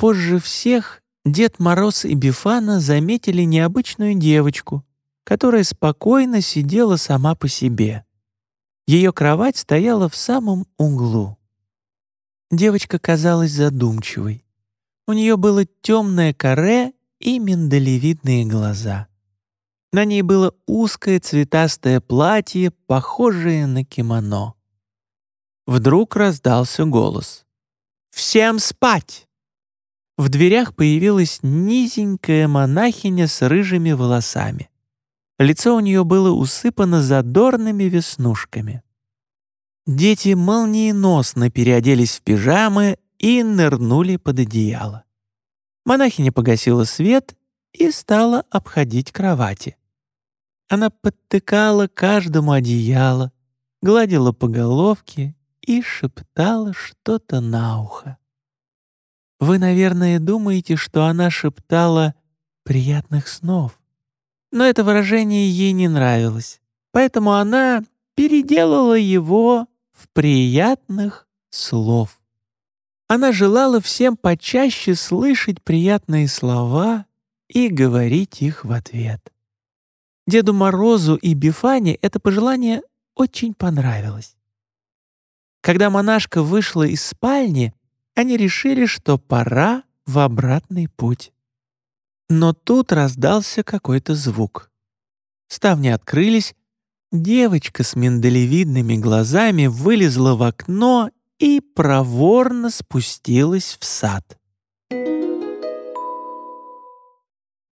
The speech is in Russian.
Позже всех Дед Мороз и Бифана заметили необычную девочку, которая спокойно сидела сама по себе. Ее кровать стояла в самом углу. Девочка казалась задумчивой. У нее было темное каре и миндалевидные глаза. На ней было узкое цветастое платье, похожее на кимоно. Вдруг раздался голос. «Всем спать!» В дверях появилась низенькая монахиня с рыжими волосами. Лицо у нее было усыпано задорными веснушками. Дети молниеносно переоделись в пижамы и нырнули под одеяло. Монахиня погасила свет и стала обходить кровати. Она подтыкала каждому одеяло, гладила по головке и шептала что-то на ухо. Вы, наверное, думаете, что она шептала «приятных снов». Но это выражение ей не нравилось, поэтому она переделала его в приятных слов. Она желала всем почаще слышать приятные слова и говорить их в ответ. Деду Морозу и Бифане это пожелание очень понравилось. Когда монашка вышла из спальни, они решили, что пора в обратный путь. Но тут раздался какой-то звук. Ставни открылись, девочка с миндалевидными глазами вылезла в окно и проворно спустилась в сад.